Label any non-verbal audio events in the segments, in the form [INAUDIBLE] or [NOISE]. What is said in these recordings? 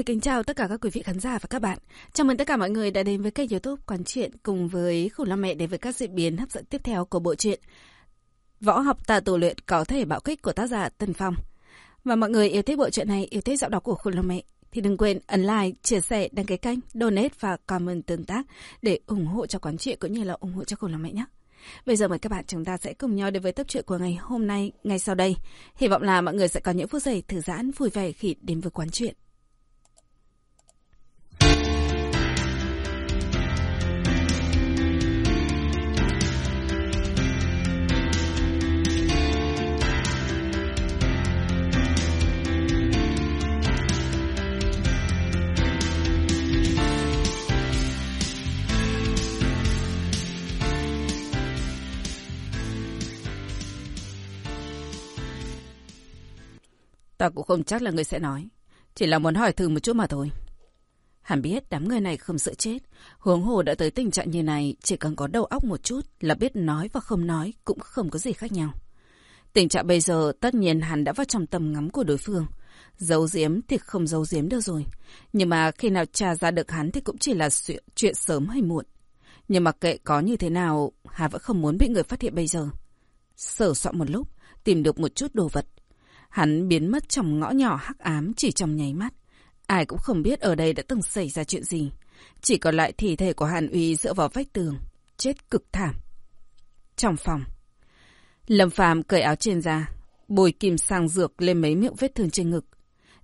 được kính chào tất cả các quý vị khán giả và các bạn. Chào mừng tất cả mọi người đã đến với kênh youtube Quán Chuyện cùng với Khủng Long Mẹ đến với các diễn biến hấp dẫn tiếp theo của bộ truyện Võ học tà tổ luyện có thể bạo kích của tác giả Tân Phong. Và mọi người yêu thích bộ truyện này, yêu thích giọng đọc của Khủng Long Mẹ thì đừng quên ấn like, chia sẻ, đăng ký kênh, donate và comment tương tác để ủng hộ cho Quán Chuyện cũng như là ủng hộ cho Khủng Long Mẹ nhé. Bây giờ mời các bạn chúng ta sẽ cùng nhau đến với tập truyện của ngày hôm nay, ngay sau đây. Hy vọng là mọi người sẽ có những phút giây thư giãn vui vẻ khi đến với quán truyện Ta cũng không chắc là người sẽ nói. Chỉ là muốn hỏi thử một chút mà thôi. hẳn biết đám người này không sợ chết. Huống hồ đã tới tình trạng như này, chỉ cần có đầu óc một chút là biết nói và không nói cũng không có gì khác nhau. Tình trạng bây giờ tất nhiên hắn đã vào trong tầm ngắm của đối phương. Giấu giếm thì không giấu giếm được rồi. Nhưng mà khi nào tra ra được hắn thì cũng chỉ là chuyện sớm hay muộn. Nhưng mà kệ có như thế nào, hà vẫn không muốn bị người phát hiện bây giờ. Sở soạn một lúc, tìm được một chút đồ vật, Hắn biến mất trong ngõ nhỏ hắc ám chỉ trong nháy mắt. Ai cũng không biết ở đây đã từng xảy ra chuyện gì. Chỉ còn lại thi thể của Hàn Uy dựa vào vách tường. Chết cực thảm. Trong phòng. Lâm Phàm cởi áo trên ra. Bồi kim sang dược lên mấy miệng vết thương trên ngực.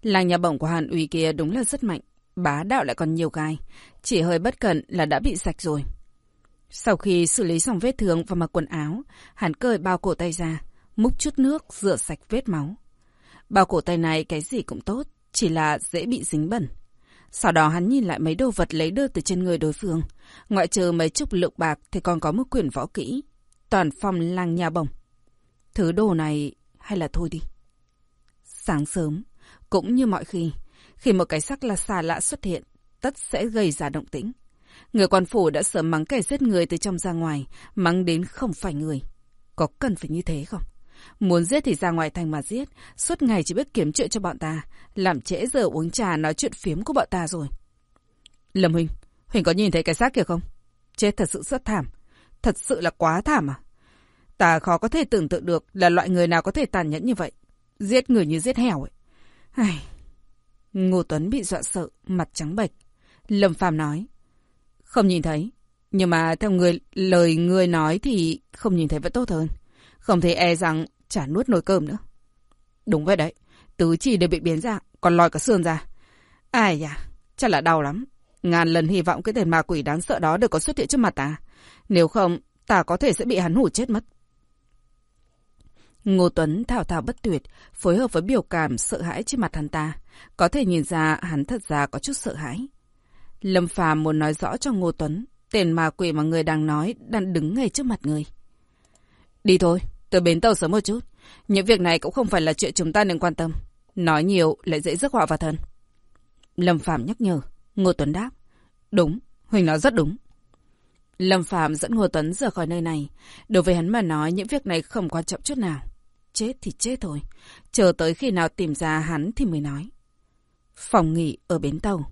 Làng nhà bổng của Hàn Uy kia đúng là rất mạnh. Bá đạo lại còn nhiều gai. Chỉ hơi bất cẩn là đã bị sạch rồi. Sau khi xử lý xong vết thương và mặc quần áo, hắn cởi bao cổ tay ra, múc chút nước rửa sạch vết máu. Bao cổ tay này cái gì cũng tốt, chỉ là dễ bị dính bẩn. Sau đó hắn nhìn lại mấy đồ vật lấy được từ trên người đối phương. Ngoại trừ mấy chục lượng bạc thì còn có một quyển võ kỹ. Toàn phòng lang nhà bồng. Thứ đồ này hay là thôi đi. Sáng sớm, cũng như mọi khi, khi một cái sắc là xà lạ xuất hiện, tất sẽ gây ra động tĩnh. Người quan phủ đã sớm mắng kẻ giết người từ trong ra ngoài, mắng đến không phải người. Có cần phải như thế không? Muốn giết thì ra ngoài thành mà giết, suốt ngày chỉ biết kiếm chuyện cho bọn ta, làm trễ giờ uống trà nói chuyện phiếm của bọn ta rồi. Lâm Huỳnh, Huỳnh có nhìn thấy cái xác kia không? Chết thật sự rất thảm, thật sự là quá thảm à? Ta khó có thể tưởng tượng được là loại người nào có thể tàn nhẫn như vậy. Giết người như giết heo ấy. Ai... Ngô Tuấn bị dọa sợ, mặt trắng bệch. Lâm Phàm nói. Không nhìn thấy. Nhưng mà theo người lời người nói thì không nhìn thấy vẫn tốt hơn. Không thể e rằng chả nuốt nồi cơm nữa. Đúng vậy đấy, tứ chỉ đều bị biến dạng, còn lòi cả xương ra. Ai da, chắc là đau lắm. Ngàn lần hy vọng cái tên ma quỷ đáng sợ đó được có xuất hiện trước mặt ta. Nếu không, ta có thể sẽ bị hắn hủ chết mất. Ngô Tuấn thảo thảo bất tuyệt, phối hợp với biểu cảm sợ hãi trên mặt hắn ta. Có thể nhìn ra hắn thật ra có chút sợ hãi. Lâm Phàm muốn nói rõ cho Ngô Tuấn, tên ma quỷ mà người đang nói đang đứng ngay trước mặt người. Đi thôi, Tới bến tàu sớm một chút. Những việc này cũng không phải là chuyện chúng ta nên quan tâm. Nói nhiều lại dễ rước họa vào thân. Lâm Phạm nhắc nhở. Ngô Tuấn đáp. Đúng, Huỳnh nói rất đúng. Lâm Phạm dẫn Ngô Tuấn rời khỏi nơi này. Đối với hắn mà nói những việc này không quan trọng chút nào. Chết thì chết thôi. Chờ tới khi nào tìm ra hắn thì mới nói. Phòng nghỉ ở bến tàu.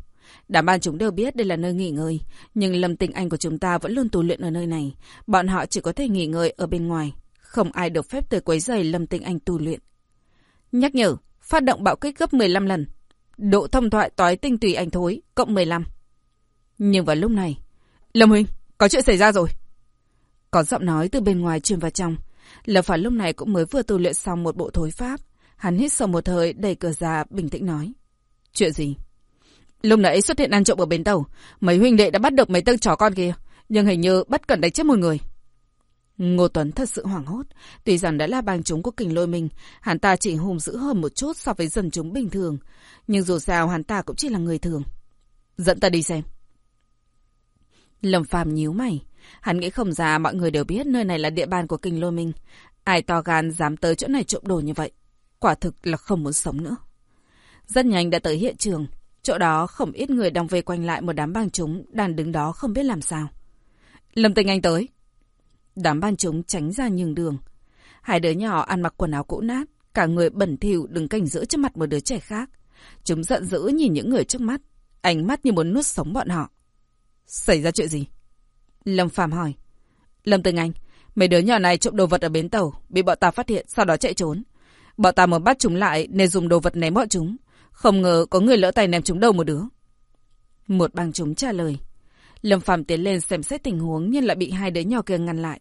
Đám ban chúng đều biết đây là nơi nghỉ ngơi. Nhưng Lâm Tình Anh của chúng ta vẫn luôn tu luyện ở nơi này. Bọn họ chỉ có thể nghỉ ngơi ở bên ngoài. Không ai được phép tới quấy rầy Lâm Tinh Anh tu luyện. Nhắc nhở, phát động bạo kích gấp 15 lần. Độ thông thoại tói tinh tùy anh thối, cộng 15. Nhưng vào lúc này, Lâm Huynh, có chuyện xảy ra rồi. Có giọng nói từ bên ngoài truyền vào trong. Lâm Phản lúc này cũng mới vừa tu luyện xong một bộ thối pháp. Hắn hít sâu một hơi, đẩy cửa ra, bình tĩnh nói. Chuyện gì? Lúc nãy xuất hiện ăn trộm ở bến tàu. Mấy huynh đệ đã bắt được mấy tên chó con kia. Nhưng hình như bất cẩn đánh chết một người. Ngô Tuấn thật sự hoảng hốt. Tuy rằng đã là bang chúng của kình lôi mình, hắn ta chỉ hùng dữ hơn một chút so với dân chúng bình thường. Nhưng dù sao hắn ta cũng chỉ là người thường. Dẫn ta đi xem. Lâm Phàm nhíu mày. Hắn nghĩ không ra mọi người đều biết nơi này là địa bàn của kình lôi minh. Ai to gan dám tới chỗ này trộm đồ như vậy. Quả thực là không muốn sống nữa. Rất nhanh đã tới hiện trường. Chỗ đó không ít người đang vây quanh lại một đám bang chúng đang đứng đó không biết làm sao. Lâm Tình Anh tới. Đám ban chúng tránh ra nhường đường. Hai đứa nhỏ ăn mặc quần áo cũ nát, cả người bẩn thỉu đứng canh giữ trước mặt một đứa trẻ khác. Chúng giận dữ nhìn những người trước mắt, ánh mắt như muốn nuốt sống bọn họ. Xảy ra chuyện gì? Lâm Phạm hỏi. Lâm Tường Anh, mấy đứa nhỏ này trộm đồ vật ở bến tàu, bị bọn ta phát hiện, sau đó chạy trốn. Bọn ta muốn bắt chúng lại nên dùng đồ vật ném bọn chúng. Không ngờ có người lỡ tay ném chúng đầu một đứa. Một băng chúng trả lời. Lâm Phàm tiến lên xem xét tình huống nhưng lại bị hai đứa nhỏ kia ngăn lại.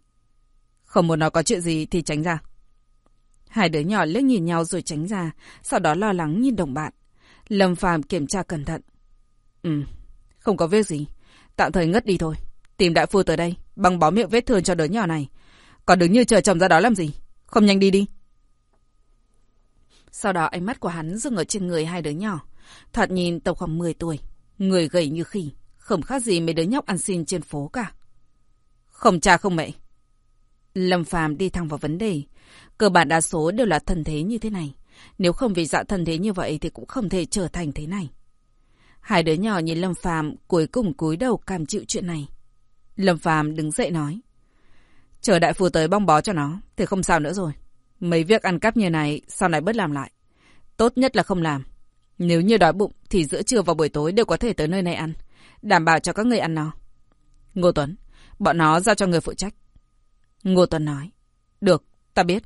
Không muốn nói có chuyện gì thì tránh ra. Hai đứa nhỏ liếc nhìn nhau rồi tránh ra, sau đó lo lắng nhìn đồng bạn. Lâm Phàm kiểm tra cẩn thận. Ừ, không có việc gì. Tạm thời ngất đi thôi. Tìm đại phu tới đây, băng bó miệng vết thương cho đứa nhỏ này. Còn đứng như chờ chồng ra đó làm gì? Không nhanh đi đi. Sau đó ánh mắt của hắn dừng ở trên người hai đứa nhỏ. Thoạt nhìn tầm khoảng 10 tuổi. Người gầy như khỉ. Không khác gì mấy đứa nhóc ăn xin trên phố cả. Không cha không mẹ. Lâm Phàm đi thẳng vào vấn đề. Cơ bản đa số đều là thân thế như thế này. Nếu không vì dạ thân thế như vậy thì cũng không thể trở thành thế này. Hai đứa nhỏ nhìn Lâm Phàm cuối cùng cúi đầu cam chịu chuyện này. Lâm Phàm đứng dậy nói. Chờ đại phu tới bong bó cho nó, thì không sao nữa rồi. Mấy việc ăn cắp như này, sau này bớt làm lại. Tốt nhất là không làm. Nếu như đói bụng, thì giữa trưa và buổi tối đều có thể tới nơi này ăn. Đảm bảo cho các người ăn nó. Ngô Tuấn, bọn nó giao cho người phụ trách. Ngô Tuấn nói. Được, ta biết.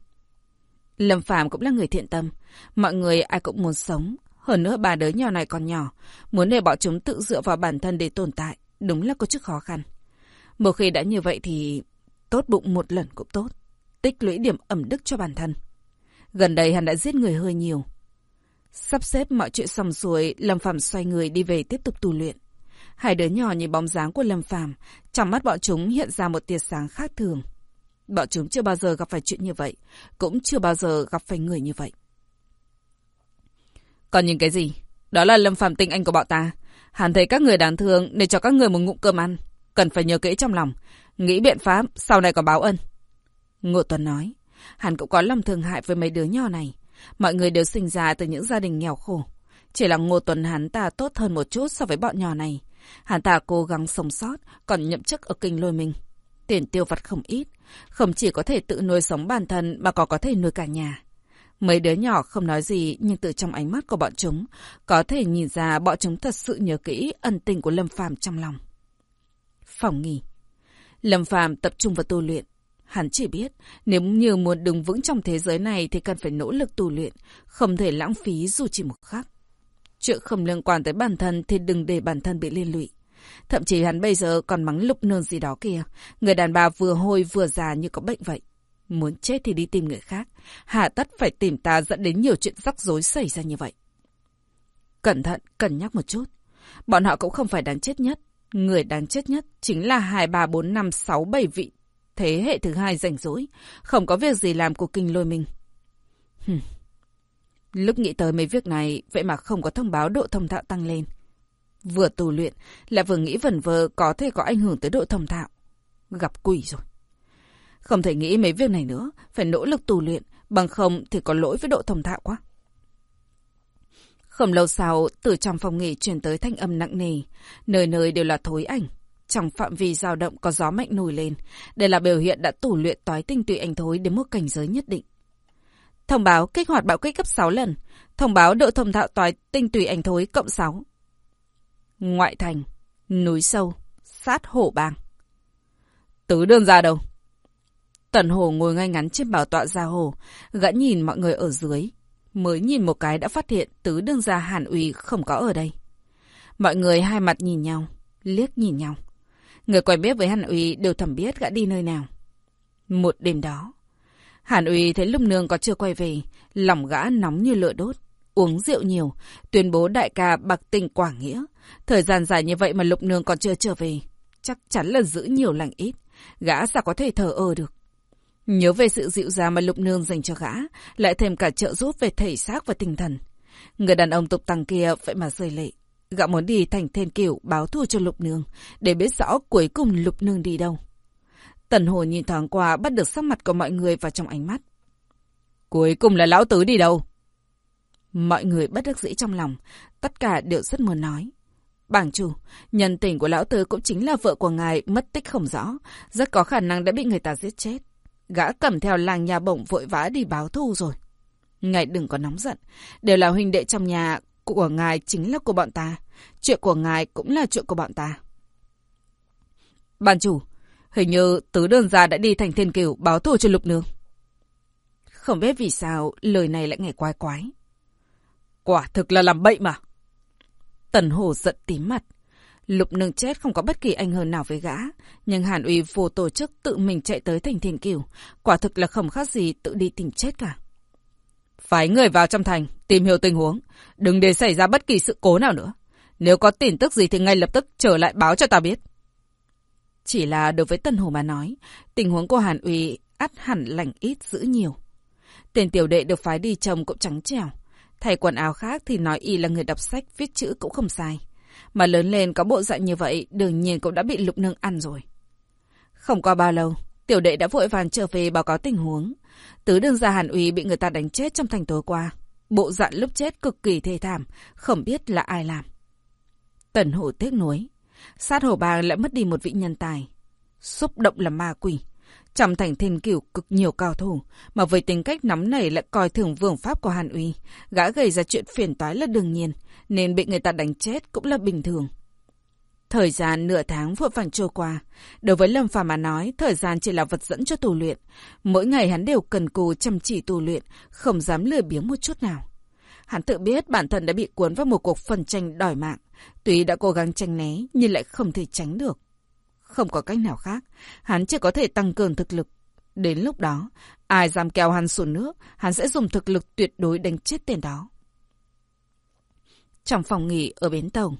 Lâm Phạm cũng là người thiện tâm. Mọi người ai cũng muốn sống. Hơn nữa bà đứa nhỏ này còn nhỏ. Muốn để bọn chúng tự dựa vào bản thân để tồn tại. Đúng là có chút khó khăn. Một khi đã như vậy thì tốt bụng một lần cũng tốt. Tích lũy điểm ẩm đức cho bản thân. Gần đây hắn đã giết người hơi nhiều. Sắp xếp mọi chuyện xong xuôi, Lâm Phạm xoay người đi về tiếp tục tu luyện. Hai đứa nhỏ nhìn bóng dáng của Lâm Phàm, trong mắt bọn chúng hiện ra một tia sáng khác thường. Bọn chúng chưa bao giờ gặp phải chuyện như vậy, cũng chưa bao giờ gặp phải người như vậy. Còn những cái gì? Đó là Lâm Phàm tinh anh của bọn ta. hẳn thấy các người đáng thương để cho các người một ngụm cơm ăn. Cần phải nhớ kỹ trong lòng. Nghĩ biện pháp, sau này có báo ân. Ngộ Tuấn nói. Hắn cũng có lòng thương hại với mấy đứa nhỏ này. Mọi người đều sinh ra từ những gia đình nghèo khổ. Chỉ là Ngô Tuấn hắn ta tốt hơn một chút so với bọn nhỏ này. Hắn ta cố gắng sống sót, còn nhậm chức ở kinh lôi mình. Tiền tiêu vặt không ít, không chỉ có thể tự nuôi sống bản thân mà còn có thể nuôi cả nhà. Mấy đứa nhỏ không nói gì nhưng từ trong ánh mắt của bọn chúng, có thể nhìn ra bọn chúng thật sự nhớ kỹ ân tình của Lâm Phàm trong lòng. Phòng nghỉ. Lâm Phàm tập trung vào tu luyện. Hắn chỉ biết, nếu như muốn đứng vững trong thế giới này thì cần phải nỗ lực tu luyện, không thể lãng phí dù chỉ một khắc. Chuyện không liên quan tới bản thân thì đừng để bản thân bị liên lụy. Thậm chí hắn bây giờ còn mắng lục nương gì đó kìa. Người đàn bà vừa hôi vừa già như có bệnh vậy. Muốn chết thì đi tìm người khác. Hà tất phải tìm ta dẫn đến nhiều chuyện rắc rối xảy ra như vậy. Cẩn thận, cẩn nhắc một chút. Bọn họ cũng không phải đáng chết nhất. Người đáng chết nhất chính là 2, 3, 4, 5, 6, 7 vị thế hệ thứ hai rảnh rỗi. Không có việc gì làm của kinh lôi mình. Hừm. Lúc nghĩ tới mấy việc này, vậy mà không có thông báo độ thông thạo tăng lên. Vừa tu luyện, lại vừa nghĩ vẩn vơ có thể có ảnh hưởng tới độ thông thạo. Gặp quỷ rồi. Không thể nghĩ mấy việc này nữa, phải nỗ lực tu luyện, bằng không thì có lỗi với độ thông thạo quá. Không lâu sau, từ trong phòng nghỉ truyền tới thanh âm nặng nề, nơi nơi đều là thối ảnh. Trong phạm vi dao động có gió mạnh nổi lên, đây là biểu hiện đã tủ luyện tói tinh tụy ảnh thối đến một cảnh giới nhất định. Thông báo kích hoạt bạo kích cấp 6 lần. Thông báo độ thông thạo toái tinh tùy ảnh thối cộng 6. Ngoại thành, núi sâu, sát hổ bang. Tứ đơn ra đâu? Tần hồ ngồi ngay ngắn trên bảo tọa gia hồ, gã nhìn mọi người ở dưới. Mới nhìn một cái đã phát hiện tứ đương gia hàn uy không có ở đây. Mọi người hai mặt nhìn nhau, liếc nhìn nhau. Người quen biết với hàn uy đều thầm biết gã đi nơi nào. Một đêm đó, Hàn Uy thấy Lục Nương có chưa quay về, lòng gã nóng như lửa đốt. Uống rượu nhiều, tuyên bố đại ca bạc tình quả nghĩa. Thời gian dài như vậy mà Lục Nương còn chưa trở về. Chắc chắn là giữ nhiều lành ít. Gã sao có thể thờ ơ được. Nhớ về sự dịu dàng mà Lục Nương dành cho gã, lại thêm cả trợ giúp về thể xác và tinh thần. Người đàn ông tục tăng kia vậy mà rơi lệ. Gã muốn đi thành thiên kiểu báo thù cho Lục Nương, để biết rõ cuối cùng Lục Nương đi đâu. Tần Hồ nhìn thoáng qua bắt được sắc mặt của mọi người vào trong ánh mắt. Cuối cùng là lão tứ đi đâu? Mọi người bất đắc dĩ trong lòng, tất cả đều rất muốn nói. Bảng chủ, nhân tình của lão tứ cũng chính là vợ của ngài mất tích không rõ, rất có khả năng đã bị người ta giết chết. Gã cầm theo làng nhà bổng vội vã đi báo thù rồi. Ngài đừng có nóng giận, đều là huynh đệ trong nhà, của ngài chính là của bọn ta. Chuyện của ngài cũng là chuyện của bọn ta. Ban chủ, hình như tứ đơn gia đã đi thành thiên kiều báo thù cho lục nương. Không biết vì sao lời này lại nghe quái quái. Quả thực là làm bậy mà. Tần Hồ giận tím mặt. Lục nương chết không có bất kỳ ảnh hưởng nào với gã, nhưng Hàn Uy vô tổ chức tự mình chạy tới thành thiên kiều, quả thực là không khác gì tự đi tìm chết cả. Phái người vào trong thành, tìm hiểu tình huống, đừng để xảy ra bất kỳ sự cố nào nữa. Nếu có tin tức gì thì ngay lập tức trở lại báo cho ta biết. Chỉ là đối với Tân Hồ mà nói, tình huống của Hàn Uy ắt hẳn lành ít giữ nhiều. Tên tiểu đệ được phái đi chồng cũng trắng trẻo. Thay quần áo khác thì nói y là người đọc sách, viết chữ cũng không sai. Mà lớn lên có bộ dạng như vậy, đương nhiên cũng đã bị lục nương ăn rồi. Không qua bao lâu, tiểu đệ đã vội vàng trở về báo cáo tình huống. Tứ đương gia Hàn Uy bị người ta đánh chết trong thành tối qua. Bộ dạng lúc chết cực kỳ thê thảm, không biết là ai làm. Tần hổ tiếc nuối. Sát hổ bang lại mất đi một vị nhân tài. Xúc động là ma quỷ. Trầm thành thiên cửu cực nhiều cao thủ, mà với tính cách nắm nảy lại coi thường vương pháp của Hàn Uy, gã gây ra chuyện phiền toái là đương nhiên, nên bị người ta đánh chết cũng là bình thường. Thời gian nửa tháng vội vàng trôi qua. Đối với Lâm Phàm mà nói, thời gian chỉ là vật dẫn cho tu luyện. Mỗi ngày hắn đều cần cù chăm chỉ tu luyện, không dám lười biếng một chút nào. Hắn tự biết bản thân đã bị cuốn vào một cuộc phân tranh đòi mạng. Tuy đã cố gắng tranh né, nhưng lại không thể tránh được. Không có cách nào khác, hắn chỉ có thể tăng cường thực lực. Đến lúc đó, ai dám kéo hắn xuống nước, hắn sẽ dùng thực lực tuyệt đối đánh chết tên đó. Trong phòng nghỉ ở bến tàu.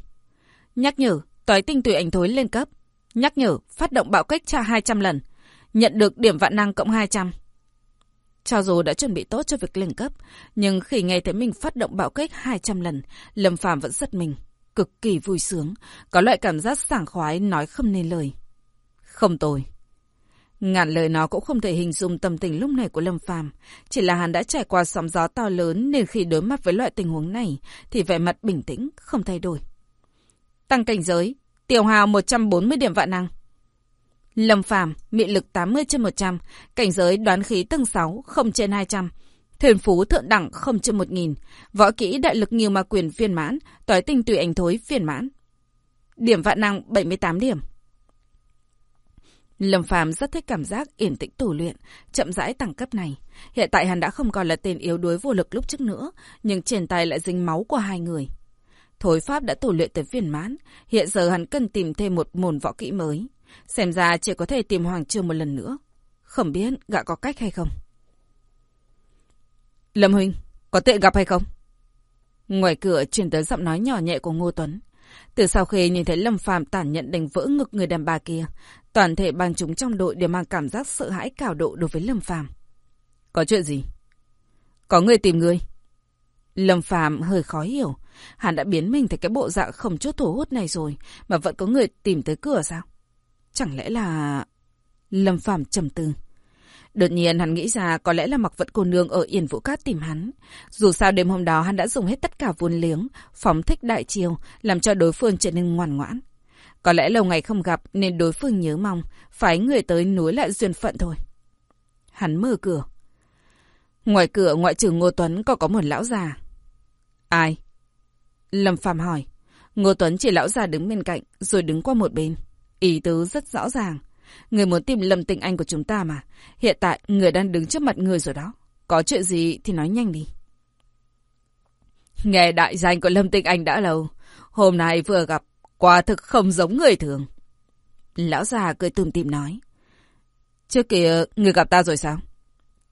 Nhắc nhở, tói tinh tùy ảnh thối lên cấp. Nhắc nhở, phát động bạo kích tra 200 lần. Nhận được điểm vạn năng cộng 200. Cho dù đã chuẩn bị tốt cho việc lên cấp, nhưng khi nghe thấy mình phát động bạo kích 200 lần, Lâm Phàm vẫn giật mình, cực kỳ vui sướng, có loại cảm giác sảng khoái nói không nên lời. Không tồi. Ngàn lời nó cũng không thể hình dung tâm tình lúc này của Lâm Phàm, chỉ là hắn đã trải qua sóng gió to lớn nên khi đối mặt với loại tình huống này thì vẻ mặt bình tĩnh, không thay đổi. Tăng cảnh giới, tiểu hào 140 điểm vạn năng. Lâm Phàm, mị lực 80 trên 100, cảnh giới đoán khí tầng 6, không trên 200. Thuyền phú thượng đẳng không trên 1000, võ kỹ đại lực nhiều ma quyền phiên mãn, tối tinh tùy ảnh thối phiên mãn. Điểm vạn năng 78 điểm. Lâm Phàm rất thích cảm giác yên tĩnh tủ luyện, chậm rãi tăng cấp này. Hiện tại hắn đã không còn là tên yếu đuối vô lực lúc trước nữa, nhưng trên tay lại dính máu của hai người. Thối pháp đã tủ luyện tới viên mãn, hiện giờ hắn cần tìm thêm một môn võ kỹ mới. Xem ra chỉ có thể tìm Hoàng Trương một lần nữa. Không biết gã có cách hay không. Lâm Huynh, có tệ gặp hay không? Ngoài cửa truyền tới giọng nói nhỏ nhẹ của Ngô Tuấn. Từ sau khi nhìn thấy Lâm Phàm tản nhận đánh vỡ ngực người đàn bà kia, toàn thể bang chúng trong đội đều mang cảm giác sợ hãi cao độ đối với Lâm Phàm. Có chuyện gì? Có người tìm người. Lâm Phàm hơi khó hiểu, hắn đã biến mình thành cái bộ dạng không chút thu hút này rồi, mà vẫn có người tìm tới cửa sao? Chẳng lẽ là... Lâm Phàm trầm tư. Đột nhiên hắn nghĩ ra có lẽ là mặc vận cô nương ở Yên Vũ Cát tìm hắn. Dù sao đêm hôm đó hắn đã dùng hết tất cả vốn liếng, phóng thích đại chiều, làm cho đối phương trở nên ngoan ngoãn. Có lẽ lâu ngày không gặp nên đối phương nhớ mong, phải người tới nối lại duyên phận thôi. Hắn mở cửa. Ngoài cửa ngoại trừ Ngô Tuấn còn có một lão già. Ai? Lâm Phàm hỏi. Ngô Tuấn chỉ lão già đứng bên cạnh, rồi đứng qua một bên. Ý tứ rất rõ ràng. Người muốn tìm Lâm Tình Anh của chúng ta mà. Hiện tại người đang đứng trước mặt người rồi đó. Có chuyện gì thì nói nhanh đi. Nghe đại danh của Lâm Tinh Anh đã lâu. Hôm nay vừa gặp, quả thực không giống người thường. Lão già cười tùm tìm nói. Trước kia, người gặp ta rồi sao?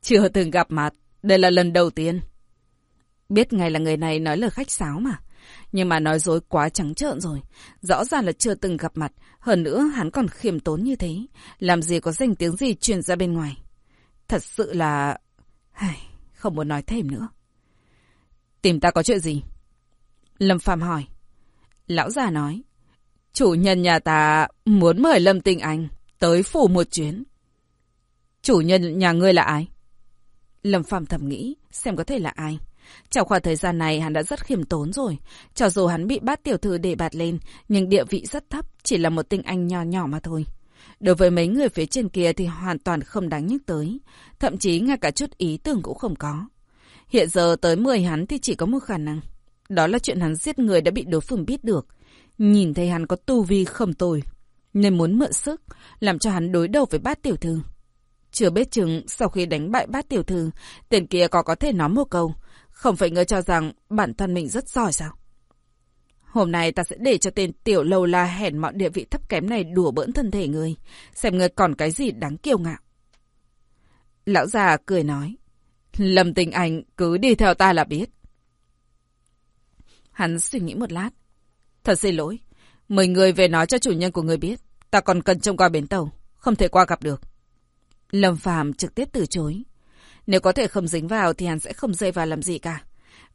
Chưa từng gặp mặt, đây là lần đầu tiên. Biết ngay là người này nói lời khách sáo mà. Nhưng mà nói dối quá trắng trợn rồi. Rõ ràng là chưa từng gặp mặt. Hơn nữa hắn còn khiêm tốn như thế. Làm gì có danh tiếng gì truyền ra bên ngoài. Thật sự là... Ai, không muốn nói thêm nữa. Tìm ta có chuyện gì? Lâm Phạm hỏi. Lão già nói. Chủ nhân nhà ta muốn mời Lâm Tinh Anh tới phủ một chuyến. Chủ nhân nhà ngươi là ai? Lâm Phạm thầm nghĩ xem có thể là ai. Trong khoảng thời gian này hắn đã rất khiêm tốn rồi. Cho dù hắn bị bát tiểu thư đề bạt lên, nhưng địa vị rất thấp, chỉ là một tinh anh nhỏ nhỏ mà thôi. Đối với mấy người phía trên kia thì hoàn toàn không đáng nhắc tới. Thậm chí ngay cả chút ý tưởng cũng không có. Hiện giờ tới 10 hắn thì chỉ có một khả năng. Đó là chuyện hắn giết người đã bị đối phương biết được. Nhìn thấy hắn có tu vi không tồi. Nên muốn mượn sức, làm cho hắn đối đầu với bát tiểu thư. Chưa biết chừng sau khi đánh bại bát tiểu thư, tên kia có có thể nói một câu. Không phải ngươi cho rằng bản thân mình rất giỏi sao? Hôm nay ta sẽ để cho tên tiểu lâu la hèn mọn địa vị thấp kém này đùa bỡn thân thể ngươi Xem ngươi còn cái gì đáng kiêu ngạo. Lão già cười nói. Lâm tình anh, cứ đi theo ta là biết. Hắn suy nghĩ một lát. Thật xin lỗi. Mời người về nói cho chủ nhân của người biết. Ta còn cần trông qua bến tàu. Không thể qua gặp được. Lâm Phàm trực tiếp từ chối. Nếu có thể không dính vào thì hắn sẽ không dây vào làm gì cả.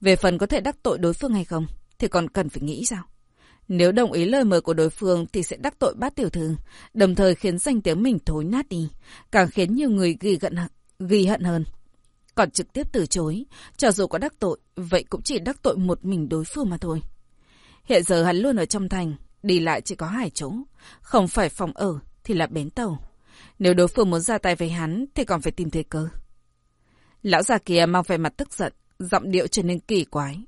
Về phần có thể đắc tội đối phương hay không, thì còn cần phải nghĩ sao? Nếu đồng ý lời mời của đối phương thì sẽ đắc tội bát tiểu thư, đồng thời khiến danh tiếng mình thối nát đi, càng khiến nhiều người ghi, gận, ghi hận hơn. Còn trực tiếp từ chối, cho dù có đắc tội, vậy cũng chỉ đắc tội một mình đối phương mà thôi. Hiện giờ hắn luôn ở trong thành, đi lại chỉ có hai chỗ, không phải phòng ở thì là bến tàu. Nếu đối phương muốn ra tay với hắn thì còn phải tìm thời cơ. Lão già kia mang vẻ mặt tức giận, giọng điệu trở nên kỳ quái.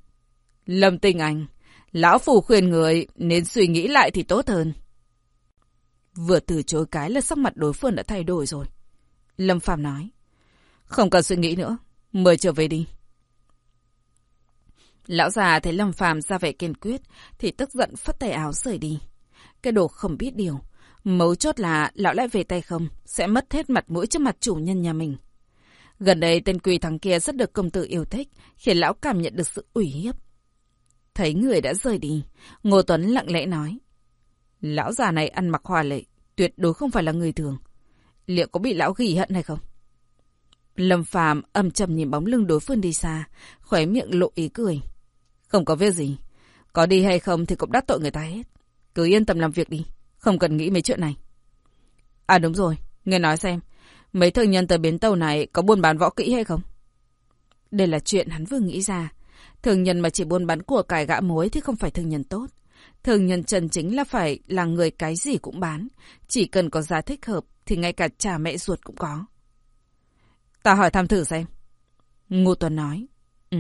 Lâm Tinh Anh, lão phù khuyên người nên suy nghĩ lại thì tốt hơn. Vừa từ chối cái là sắc mặt đối phương đã thay đổi rồi. Lâm Phạm nói. Không cần suy nghĩ nữa, mời trở về đi. Lão già thấy Lâm Phàm ra vẻ kiên quyết thì tức giận phất tay áo rời đi. Cái đồ không biết điều. Mấu chốt là lão lại về tay không, sẽ mất hết mặt mũi trước mặt chủ nhân nhà mình. Gần đây tên quỳ thằng kia rất được công tử yêu thích, khiến lão cảm nhận được sự ủy hiếp. Thấy người đã rời đi, Ngô Tuấn lặng lẽ nói. Lão già này ăn mặc hoa lệ, tuyệt đối không phải là người thường. Liệu có bị lão ghi hận hay không? Lâm Phàm âm trầm nhìn bóng lưng đối phương đi xa, khóe miệng lộ ý cười. Không có việc gì. Có đi hay không thì cũng đắc tội người ta hết. Cứ yên tâm làm việc đi. Không cần nghĩ mấy chuyện này. À đúng rồi. Nghe nói xem. Mấy thương nhân tới bến tàu này có buôn bán võ kỹ hay không? Đây là chuyện hắn vừa nghĩ ra. Thường nhân mà chỉ buôn bán của cải gã mối thì không phải thương nhân tốt. Thường nhân chân chính là phải là người cái gì cũng bán. Chỉ cần có giá thích hợp thì ngay cả cha mẹ ruột cũng có. Ta hỏi thăm thử xem. Ngô Tuấn nói. Ừ,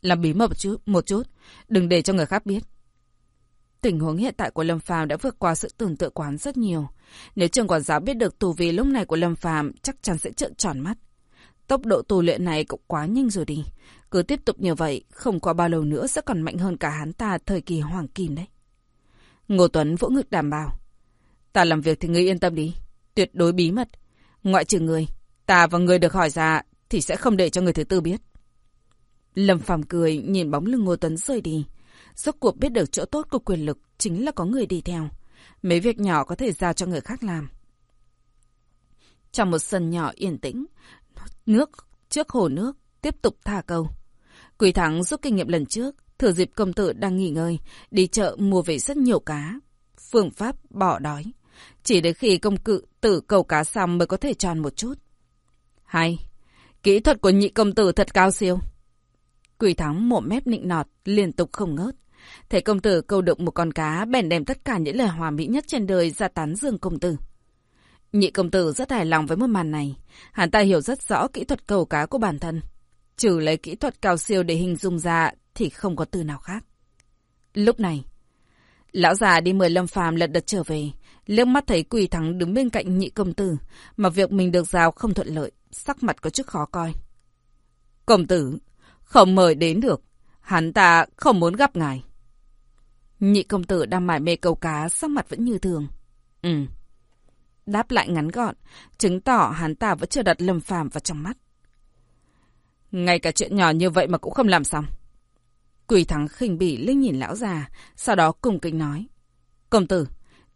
làm bí mật một chút, một chút. Đừng để cho người khác biết. Tình huống hiện tại của Lâm Phàm đã vượt qua sự tưởng tượng của hắn rất nhiều. Nếu trường quản giáo biết được tù vi lúc này của Lâm Phàm chắc chắn sẽ trợn tròn mắt. Tốc độ tu luyện này cũng quá nhanh rồi đi. Cứ tiếp tục như vậy, không qua bao lâu nữa sẽ còn mạnh hơn cả hắn ta thời kỳ hoàng kim đấy. Ngô Tuấn vỗ ngực đảm bảo. Ta làm việc thì ngươi yên tâm đi. Tuyệt đối bí mật. Ngoại trừ người, ta và người được hỏi ra thì sẽ không để cho người thứ tư biết. Lâm Phàm cười nhìn bóng lưng Ngô Tuấn rời đi. Rốt cuộc biết được chỗ tốt của quyền lực chính là có người đi theo. Mấy việc nhỏ có thể giao cho người khác làm. Trong một sân nhỏ yên tĩnh, nước trước hồ nước tiếp tục thả câu. Quỷ Thắng rút kinh nghiệm lần trước, thừa dịp công tử đang nghỉ ngơi, đi chợ mua về rất nhiều cá. Phương pháp bỏ đói. Chỉ đến khi công cự tử cầu cá xong mới có thể tròn một chút. Hay, kỹ thuật của nhị công tử thật cao siêu. Quỷ Thắng mộm mép nịnh nọt, liên tục không ngớt. Thấy công tử câu đụng một con cá, bèn đem tất cả những lời hòa mỹ nhất trên đời ra tán dương công tử. Nhị công tử rất hài lòng với một màn này. Hắn ta hiểu rất rõ kỹ thuật câu cá của bản thân. Trừ lấy kỹ thuật cao siêu để hình dung ra thì không có từ nào khác. Lúc này, lão già đi mời Lâm Phàm lật đật trở về, liếc mắt thấy Quỳ Thắng đứng bên cạnh nhị công tử, mà việc mình được giao không thuận lợi, sắc mặt có chút khó coi. Công tử, không mời đến được, hắn ta không muốn gặp ngài. Nhị công tử đang mải mê câu cá, sắc mặt vẫn như thường. Ừ. Đáp lại ngắn gọn, chứng tỏ hắn ta vẫn chưa đặt Lâm Phàm vào trong mắt. Ngay cả chuyện nhỏ như vậy mà cũng không làm xong. Quỷ thắng khinh bỉ liếc nhìn lão già, sau đó cùng kính nói. Công tử,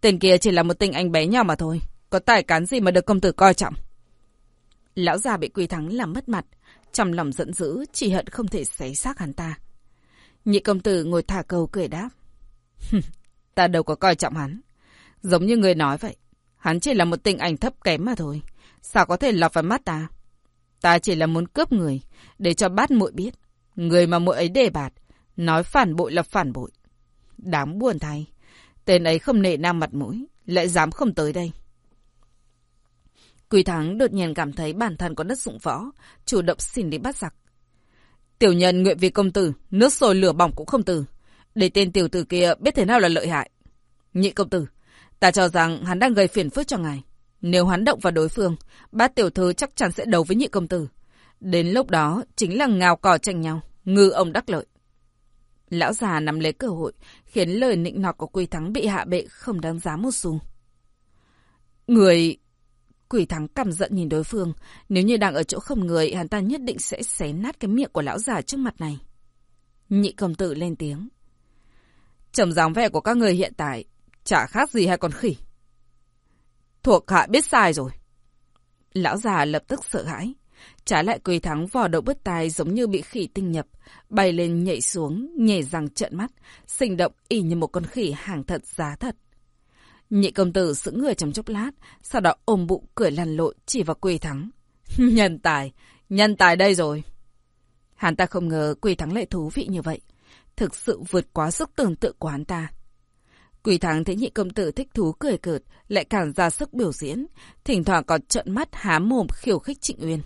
tên kia chỉ là một tình anh bé nhỏ mà thôi. Có tài cán gì mà được công tử coi trọng. Lão già bị quỷ thắng làm mất mặt, trong lòng giận dữ, chỉ hận không thể xé xác hắn ta. Nhị công tử ngồi thả câu cười đáp. ta đâu có coi trọng hắn. Giống như người nói vậy. Hắn chỉ là một tình ảnh thấp kém mà thôi. Sao có thể lọt vào mắt ta? Ta chỉ là muốn cướp người, để cho bát muội biết. Người mà muội ấy đề bạt, nói phản bội là phản bội. Đáng buồn thay. Tên ấy không nệ nam mặt mũi, lại dám không tới đây. Quý Thắng đột nhiên cảm thấy bản thân có đất dụng võ, chủ động xin đi bắt giặc. Tiểu nhân nguyện vì công tử, nước sôi lửa bỏng cũng không từ. Để tên tiểu tử kia biết thế nào là lợi hại. Nhị công tử, ta cho rằng hắn đang gây phiền phức cho ngài. Nếu hắn động vào đối phương, bát tiểu thư chắc chắn sẽ đấu với nhị công tử. Đến lúc đó, chính là ngào cò tranh nhau, ngư ông đắc lợi. Lão già nắm lấy cơ hội, khiến lời nịnh nọt của Quỳ Thắng bị hạ bệ không đáng giá một xu. Người... Quỷ thắng căm giận nhìn đối phương. Nếu như đang ở chỗ không người, hắn ta nhất định sẽ xé nát cái miệng của lão già trước mặt này. Nhị công tử lên tiếng. Trầm dáng vẻ của các người hiện tại, chả khác gì hay con khỉ. Thuộc hạ biết sai rồi. Lão già lập tức sợ hãi. Trái lại quỳ thắng vò đầu bứt tai giống như bị khỉ tinh nhập, bay lên nhảy xuống, nhảy răng trợn mắt, sinh động y như một con khỉ hàng thật giá thật. Nhị công tử sững người trong chốc lát, sau đó ôm bụng cười lăn lộn chỉ vào quỳ thắng. [LAUGHS] nhân tài, nhân tài đây rồi. Hắn ta không ngờ quỳ thắng lại thú vị như vậy. Thực sự vượt quá sức tưởng tượng của hắn ta. Quỳ thắng thấy nhị công tử thích thú cười cợt, lại càng ra sức biểu diễn, thỉnh thoảng còn trợn mắt há mồm khiêu khích Trịnh Uyên.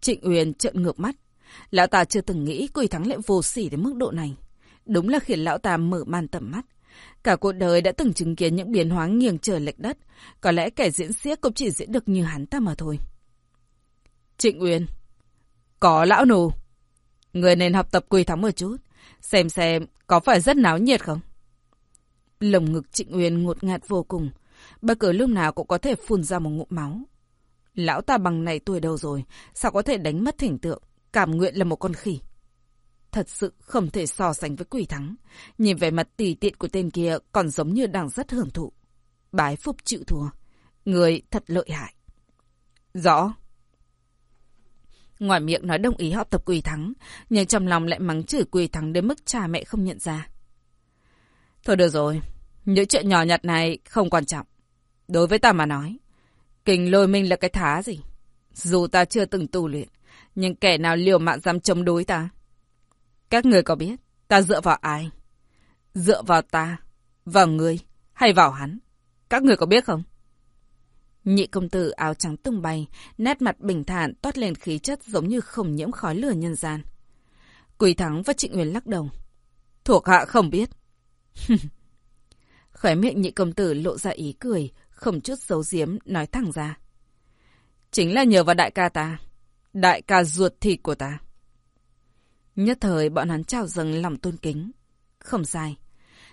Trịnh Uyên trợn ngược mắt. Lão ta chưa từng nghĩ Quỳ thắng lại vô sỉ đến mức độ này. Đúng là khiến lão ta mở man tầm mắt. Cả cuộc đời đã từng chứng kiến những biến hóa nghiêng trời lệch đất. Có lẽ kẻ diễn xiếc cũng chỉ diễn được như hắn ta mà thôi. Trịnh Uyên. Có lão nù. Người nên học tập Quỳ thắng một chút. Xem xem có phải rất náo nhiệt không? Lồng ngực Trịnh Uyên ngột ngạt vô cùng. Bất cứ lúc nào cũng có thể phun ra một ngụm máu. Lão ta bằng này tuổi đầu rồi, sao có thể đánh mất thỉnh tượng, cảm nguyện là một con khỉ. Thật sự không thể so sánh với quỷ thắng. Nhìn vẻ mặt tùy tiện của tên kia còn giống như đang rất hưởng thụ. Bái phúc chịu thua. Người thật lợi hại. Rõ. Ngoài miệng nói đồng ý học tập quỳ thắng, nhưng trong lòng lại mắng chửi quỳ thắng đến mức cha mẹ không nhận ra. Thôi được rồi, những chuyện nhỏ nhặt này không quan trọng. Đối với ta mà nói, kình lôi minh là cái thá gì? Dù ta chưa từng tu luyện, nhưng kẻ nào liều mạng dám chống đối ta? Các người có biết ta dựa vào ai? Dựa vào ta, vào người, hay vào hắn? Các người có biết không? Nhị công tử áo trắng tung bay, nét mặt bình thản toát lên khí chất giống như không nhiễm khói lửa nhân gian. Quỳ Thắng và Trịnh Nguyên lắc đầu. Thuộc hạ không biết. [LAUGHS] Khóe miệng nhị công tử lộ ra ý cười, không chút giấu giếm, nói thẳng ra. Chính là nhờ vào đại ca ta, đại ca ruột thịt của ta. Nhất thời bọn hắn trao dâng lòng tôn kính. Không sai.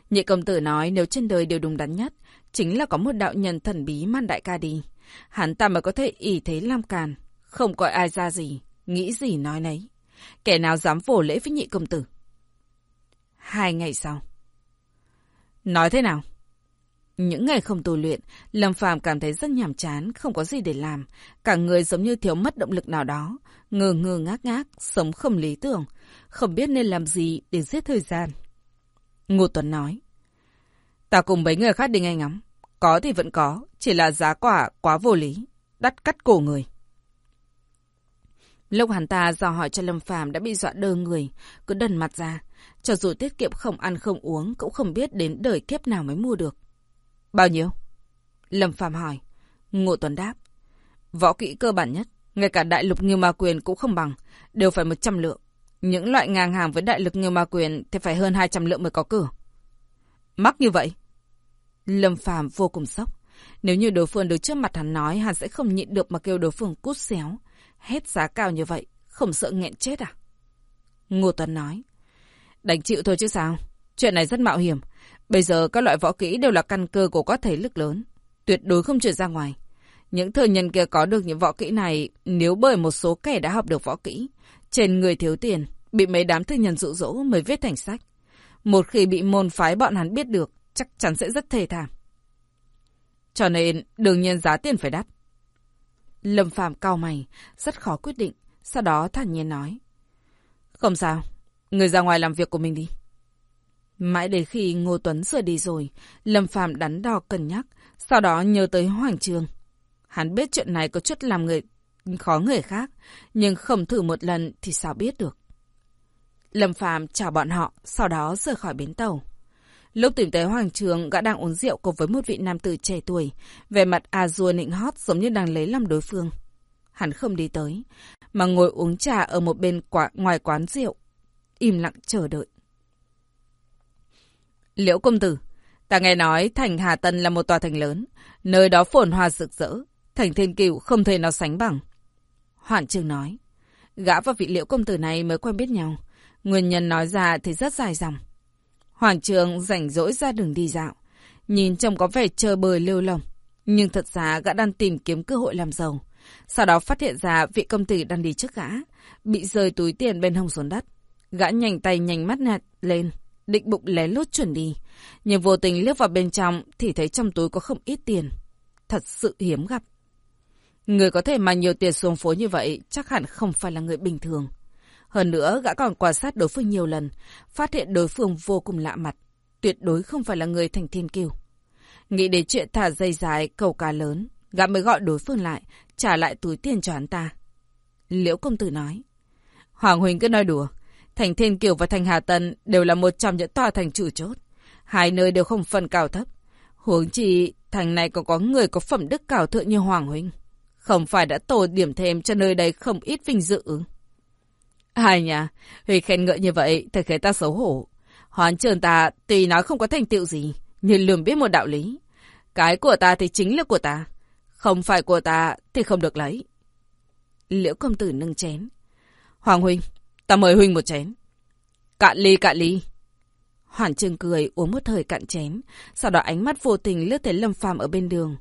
Nhị công tử nói nếu trên đời đều đúng đắn nhất, chính là có một đạo nhân thần bí mang đại ca đi. Hắn ta mới có thể ỷ thế lam càn, không coi ai ra gì, nghĩ gì nói nấy. Kẻ nào dám vổ lễ với nhị công tử. Hai ngày sau. Nói thế nào? Những ngày không tu luyện, Lâm Phàm cảm thấy rất nhàm chán, không có gì để làm. Cả người giống như thiếu mất động lực nào đó, ngơ ngơ ngác ngác, sống không lý tưởng, không biết nên làm gì để giết thời gian. Ngô Tuấn nói. Ta cùng mấy người khác đi ngay ngắm. Có thì vẫn có, chỉ là giá quả quá vô lý, đắt cắt cổ người. Lúc hắn ta dò hỏi cho Lâm Phàm đã bị dọa đơ người, cứ đần mặt ra. Cho dù tiết kiệm không ăn không uống, cũng không biết đến đời kiếp nào mới mua được. Bao nhiêu? Lâm Phàm hỏi. Ngộ Tuấn đáp. Võ kỹ cơ bản nhất, ngay cả đại lục như ma quyền cũng không bằng, đều phải 100 lượng. Những loại ngang hàng với đại lực như ma quyền thì phải hơn 200 lượng mới có cửa. Mắc như vậy? Lâm Phàm vô cùng sốc. Nếu như đối phương đứng trước mặt hắn nói, hắn sẽ không nhịn được mà kêu đối phương cút xéo. Hết giá cao như vậy, không sợ nghẹn chết à? Ngô Tuấn nói. Đánh chịu thôi chứ sao? Chuyện này rất mạo hiểm. Bây giờ các loại võ kỹ đều là căn cơ của các thể lực lớn. Tuyệt đối không chuyển ra ngoài. Những thừa nhân kia có được những võ kỹ này nếu bởi một số kẻ đã học được võ kỹ. Trên người thiếu tiền, bị mấy đám thư nhân dụ dỗ mới viết thành sách. Một khi bị môn phái bọn hắn biết được, chắc chắn sẽ rất thê thảm. Cho nên, đương nhiên giá tiền phải đắt. Lâm Phàm cao mày, rất khó quyết định, sau đó thản nhiên nói. Không sao, người ra ngoài làm việc của mình đi. Mãi đến khi Ngô Tuấn rời đi rồi, Lâm Phàm đắn đo cân nhắc, sau đó nhớ tới Hoàng Trường. Hắn biết chuyện này có chút làm người khó người khác, nhưng không thử một lần thì sao biết được. Lâm Phàm chào bọn họ, sau đó rời khỏi bến tàu. Lúc tìm tới Hoàng Trường, gã đang uống rượu cùng với một vị nam tử trẻ tuổi, về mặt à rùa nịnh hót giống như đang lấy lòng đối phương. hắn không đi tới, mà ngồi uống trà ở một bên quả, ngoài quán rượu, im lặng chờ đợi. Liễu công tử, ta nghe nói thành Hà Tân là một tòa thành lớn, nơi đó phồn hoa rực rỡ, thành thiên cửu không thể nào sánh bằng. Hoàn Trường nói, gã và vị liễu công tử này mới quen biết nhau, nguyên nhân nói ra thì rất dài dòng. Hoàn Trường rảnh rỗi ra đường đi dạo, nhìn trông có vẻ chơi bời lêu lồng, nhưng thật ra gã đang tìm kiếm cơ hội làm giàu. Sau đó phát hiện ra vị công tử đang đi trước gã, bị rơi túi tiền bên hông xuống đất. Gã nhanh tay nhanh mắt nạt lên, định bụng lén lút chuẩn đi. Nhưng vô tình liếc vào bên trong thì thấy trong túi có không ít tiền. Thật sự hiếm gặp. Người có thể mang nhiều tiền xuống phố như vậy chắc hẳn không phải là người bình thường. Hơn nữa, gã còn quan sát đối phương nhiều lần, phát hiện đối phương vô cùng lạ mặt. Tuyệt đối không phải là người thành thiên kiêu. Nghĩ đến chuyện thả dây dài, cầu cá lớn, gã mới gọi đối phương lại, trả lại túi tiền cho hắn ta. Liễu công tử nói. Hoàng Huỳnh cứ nói đùa. Thành Thiên Kiều và Thành Hà Tân đều là một trong những tòa thành chủ chốt. Hai nơi đều không phân cao thấp. Huống chi, thành này còn có người có phẩm đức cao thượng như Hoàng Huỳnh. Không phải đã tổ điểm thêm cho nơi đây không ít vinh dự ai nhà, Huy khen ngợi như vậy, thật khiến ta xấu hổ. Hoán trường ta tuy nói không có thành tựu gì, nhưng lường biết một đạo lý. Cái của ta thì chính là của ta. Không phải của ta thì không được lấy. Liễu công tử nâng chén. Hoàng Huynh, ta mời Huynh một chén. Cạn ly cạn ly. Hoàn Trương cười uống một thời cạn chén, sau đó ánh mắt vô tình lướt thấy Lâm Phàm ở bên đường,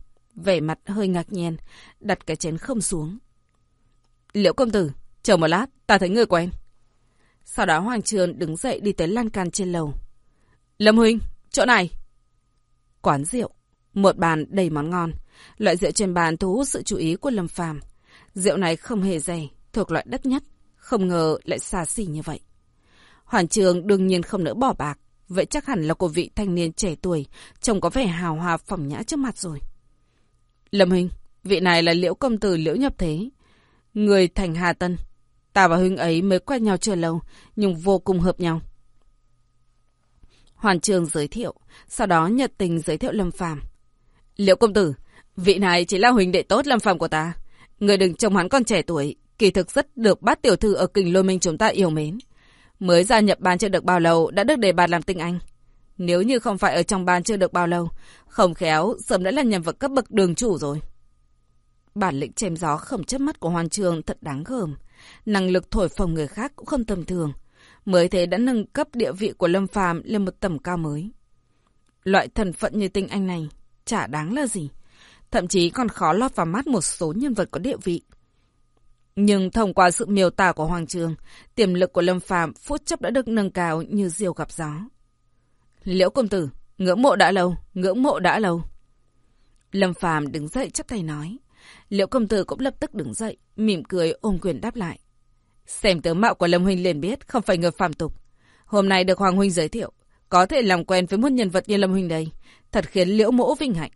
vẻ mặt hơi ngạc nhiên, đặt cái chén không xuống. Liễu công tử, chờ một lát, ta thấy người quen. Sau đó Hoàng Trường đứng dậy đi tới lan can trên lầu. Lâm Huynh, chỗ này. Quán rượu, một bàn đầy món ngon. Loại rượu trên bàn thu hút sự chú ý của Lâm Phàm. Rượu này không hề dày, thuộc loại đắt nhất, không ngờ lại xa xỉ như vậy. hoàng Trường đương nhiên không nỡ bỏ bạc, vậy chắc hẳn là của vị thanh niên trẻ tuổi, trông có vẻ hào hoa phẩm nhã trước mặt rồi. Lâm Huynh, vị này là liễu công tử liễu nhập thế, người thành Hà Tân. Ta và Huynh ấy mới quen nhau chưa lâu, nhưng vô cùng hợp nhau. Hoàn Trường giới thiệu, sau đó nhật tình giới thiệu Lâm Phàm. Liễu công tử, vị này chỉ là huynh đệ tốt Lâm Phàm của ta. Người đừng trông hắn còn trẻ tuổi, kỳ thực rất được bát tiểu thư ở kình lôi minh chúng ta yêu mến. Mới gia nhập ban chưa được bao lâu đã được đề bạt làm tinh anh. Nếu như không phải ở trong ban chưa được bao lâu, không khéo sớm đã là nhân vật cấp bậc đường chủ rồi. Bản lĩnh chém gió không chớp mắt của Hoàn Trường thật đáng gờm. Năng lực thổi phồng người khác cũng không tầm thường. Mới thế đã nâng cấp địa vị của Lâm Phàm lên một tầm cao mới. Loại thần phận như tinh anh này chả đáng là gì. Thậm chí còn khó lọt vào mắt một số nhân vật có địa vị. Nhưng thông qua sự miêu tả của Hoàng Trường, tiềm lực của Lâm Phàm phút chốc đã được nâng cao như diều gặp gió. Liễu công tử, ngưỡng mộ đã lâu, ngưỡng mộ đã lâu. Lâm Phàm đứng dậy chắp tay nói. Liễu công tử cũng lập tức đứng dậy, mỉm cười ôm quyền đáp lại. Xem tướng mạo của Lâm Huynh liền biết không phải người phàm tục. Hôm nay được Hoàng Huynh giới thiệu, có thể làm quen với một nhân vật như Lâm Huynh đây, thật khiến Liễu mỗ vinh hạnh.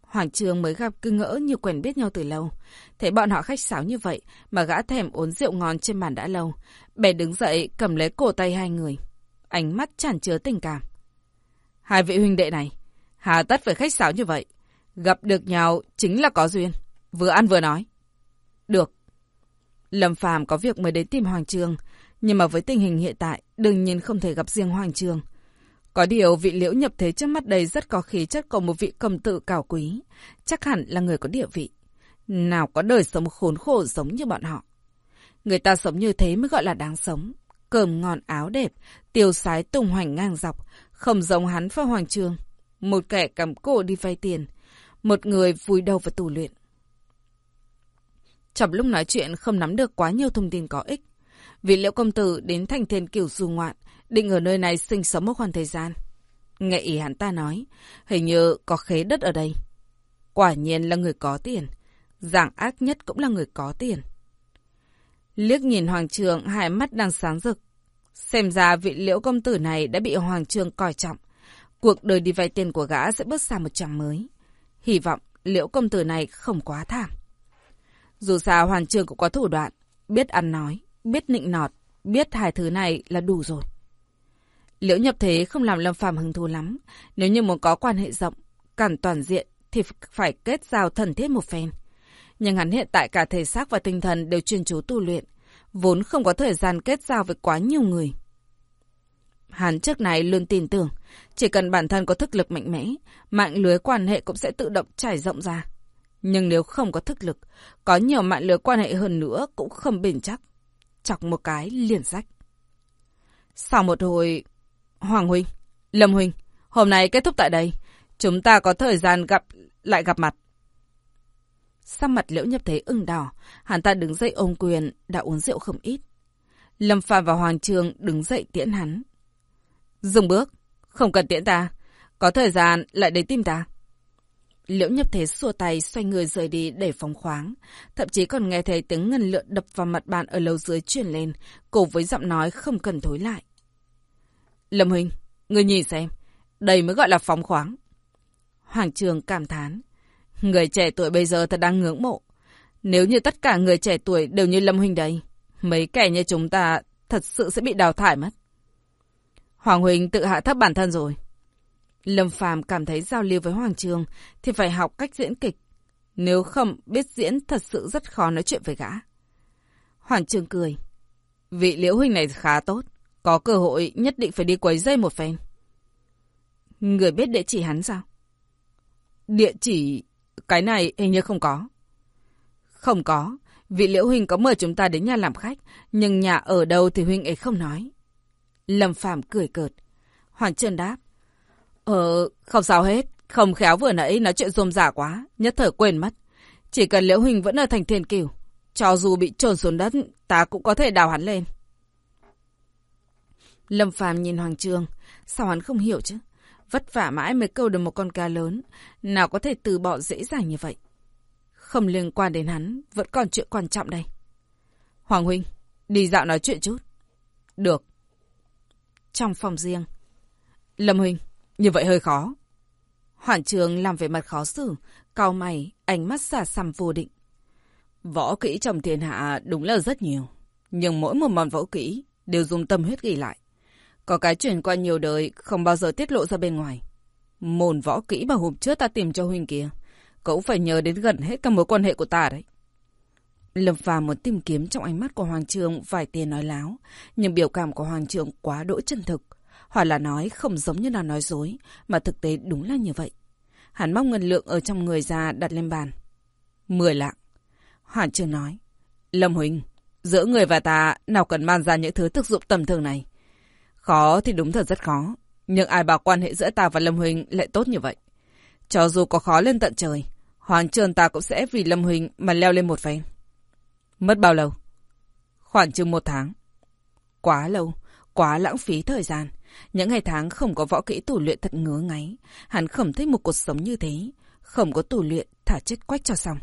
Hoàng Trường mới gặp cứ ngỡ như quen biết nhau từ lâu. Thấy bọn họ khách sáo như vậy mà gã thèm uống rượu ngon trên bàn đã lâu. Bè đứng dậy cầm lấy cổ tay hai người. Ánh mắt tràn chứa tình cảm. Hai vị huynh đệ này, hà tất phải khách sáo như vậy. Gặp được nhau chính là có duyên. Vừa ăn vừa nói. Được. Lâm Phàm có việc mới đến tìm Hoàng Trường. Nhưng mà với tình hình hiện tại, đương nhiên không thể gặp riêng Hoàng Trường. Có điều vị liễu nhập thế trước mắt đây rất có khí chất của một vị cầm tự cao quý. Chắc hẳn là người có địa vị. Nào có đời sống khốn khổ giống như bọn họ. Người ta sống như thế mới gọi là đáng sống. Cơm ngon áo đẹp, tiêu sái tung hoành ngang dọc. Không giống hắn và Hoàng Trường. Một kẻ cầm cổ đi vay tiền. Một người vùi đầu vào tù luyện. Trong lúc nói chuyện không nắm được quá nhiều thông tin có ích. vì liễu công tử đến thành thiên kiểu du ngoạn, định ở nơi này sinh sống một khoảng thời gian. Nghe ý hắn ta nói, hình như có khế đất ở đây. Quả nhiên là người có tiền. Giảng ác nhất cũng là người có tiền. Liếc nhìn Hoàng Trường, hai mắt đang sáng rực. Xem ra vị liễu công tử này đã bị Hoàng Trường coi trọng. Cuộc đời đi vay tiền của gã sẽ bước sang một trang mới. Hy vọng liễu công tử này không quá thảm. Dù sao Hoàng Trường cũng có thủ đoạn, biết ăn nói, biết nịnh nọt, biết hai thứ này là đủ rồi. Liễu nhập thế không làm Lâm Phàm hứng thú lắm. Nếu như muốn có quan hệ rộng, cản toàn diện thì phải kết giao thần thiết một phen. nhưng hắn hiện tại cả thể xác và tinh thần đều chuyên chú tu luyện, vốn không có thời gian kết giao với quá nhiều người. Hắn trước này luôn tin tưởng, chỉ cần bản thân có thực lực mạnh mẽ, mạng lưới quan hệ cũng sẽ tự động trải rộng ra. Nhưng nếu không có thực lực, có nhiều mạng lưới quan hệ hơn nữa cũng không bền chắc. Chọc một cái liền rách. Sau một hồi... Hoàng Huynh, Lâm Huynh, hôm nay kết thúc tại đây. Chúng ta có thời gian gặp lại gặp mặt. Sắc mặt liễu nhập thế ưng đỏ, hắn ta đứng dậy ôm quyền, đã uống rượu không ít. Lâm Phàm và Hoàng Trường đứng dậy tiễn hắn. Dừng bước, không cần tiễn ta, có thời gian lại đến tìm ta. Liễu nhập thế xua tay xoay người rời đi để phóng khoáng, thậm chí còn nghe thấy tiếng ngân lượn đập vào mặt bàn ở lầu dưới truyền lên, cổ với giọng nói không cần thối lại. Lâm Huynh, người nhìn xem, đây mới gọi là phóng khoáng. Hoàng Trường cảm thán. Người trẻ tuổi bây giờ thật đang ngưỡng mộ. Nếu như tất cả người trẻ tuổi đều như Lâm Huynh đây, mấy kẻ như chúng ta thật sự sẽ bị đào thải mất. Hoàng Huynh tự hạ thấp bản thân rồi. Lâm Phàm cảm thấy giao lưu với Hoàng Trường thì phải học cách diễn kịch. Nếu không biết diễn thật sự rất khó nói chuyện với gã. Hoàng Trường cười. Vị liễu huynh này khá tốt. Có cơ hội nhất định phải đi quấy dây một phen. Người biết địa chỉ hắn sao? Địa chỉ... Cái này hình như không có. Không có. Vị liễu huynh có mời chúng ta đến nhà làm khách. Nhưng nhà ở đâu thì huynh ấy không nói. Lâm phạm cười cợt. Hoàng Trân đáp. Ờ, không sao hết. Không khéo vừa nãy nói chuyện rôm rả quá. Nhất thời quên mất. Chỉ cần liễu huynh vẫn ở thành thiên kiều. Cho dù bị trồn xuống đất, ta cũng có thể đào hắn lên. Lâm Phàm nhìn Hoàng Trương. Sao hắn không hiểu chứ? Vất vả mãi mới câu được một con cá lớn. Nào có thể từ bỏ dễ dàng như vậy? Không liên quan đến hắn, vẫn còn chuyện quan trọng đây. Hoàng Huynh, đi dạo nói chuyện chút. Được. Trong phòng riêng. Lâm Huynh, như vậy hơi khó. Hoàn Trường làm về mặt khó xử, cau mày, ánh mắt xả xăm vô định. Võ kỹ trong thiên hạ đúng là rất nhiều. Nhưng mỗi một món võ kỹ đều dùng tâm huyết ghi lại. Có cái chuyển qua nhiều đời không bao giờ tiết lộ ra bên ngoài. Môn võ kỹ mà hôm trước ta tìm cho huynh kia, cậu phải nhờ đến gần hết các mối quan hệ của ta đấy. Lâm Phàm muốn tìm kiếm trong ánh mắt của Hoàng Trường vài tiền nói láo, nhưng biểu cảm của Hoàng Trường quá đỗi chân thực. Hoặc là nói không giống như là nói dối, mà thực tế đúng là như vậy. Hắn móc ngân lượng ở trong người ra đặt lên bàn. Mười lạng. Hoàng Trường nói. Lâm Huỳnh, giữa người và ta nào cần mang ra những thứ thực dụng tầm thường này. Khó thì đúng thật rất khó. Nhưng ai bảo quan hệ giữa ta và Lâm Huỳnh lại tốt như vậy. Cho dù có khó lên tận trời, Hoàng Trường ta cũng sẽ vì Lâm Huỳnh mà leo lên một phen. Mất bao lâu? Khoảng chừng một tháng. Quá lâu, quá lãng phí thời gian. Những ngày tháng không có võ kỹ tủ luyện thật ngứa ngáy. Hắn không thích một cuộc sống như thế. Không có tủ luyện, thả chết quách cho xong.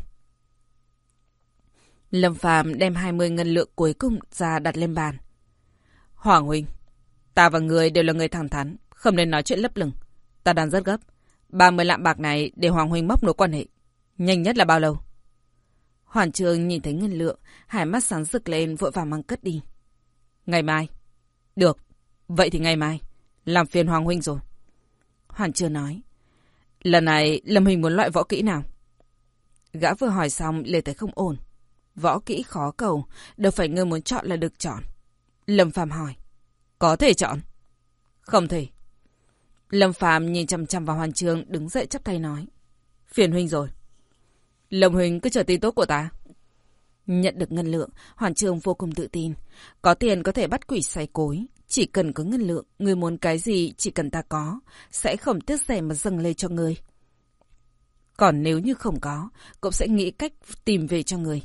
Lâm Phàm đem 20 ngân lượng cuối cùng ra đặt lên bàn. Hoàng Huynh, Ta và người đều là người thẳng thắn, không nên nói chuyện lấp lửng. Ta đang rất gấp. 30 lạng bạc này để Hoàng Huynh móc nối quan hệ. Nhanh nhất là bao lâu? Hoàn Trường nhìn thấy ngân lượng, hải mắt sáng rực lên vội vàng mang cất đi. Ngày mai. Được. Vậy thì ngày mai. Làm phiền Hoàng Huynh rồi. Hoàn Trường nói. Lần này Lâm Hình muốn loại võ kỹ nào? Gã vừa hỏi xong lê thấy không ổn. Võ kỹ khó cầu, đâu phải ngươi muốn chọn là được chọn. Lâm Phạm hỏi. Có thể chọn. Không thể. Lâm Phàm nhìn chăm chăm vào Hoàn Trường đứng dậy chắp tay nói. Phiền huynh rồi. Lâm huynh cứ chờ tin tốt của ta. Nhận được ngân lượng, Hoàn Trường vô cùng tự tin. Có tiền có thể bắt quỷ say cối. Chỉ cần có ngân lượng, người muốn cái gì chỉ cần ta có. Sẽ không tiếc rẻ mà dâng lên cho người. Còn nếu như không có, cũng sẽ nghĩ cách tìm về cho người.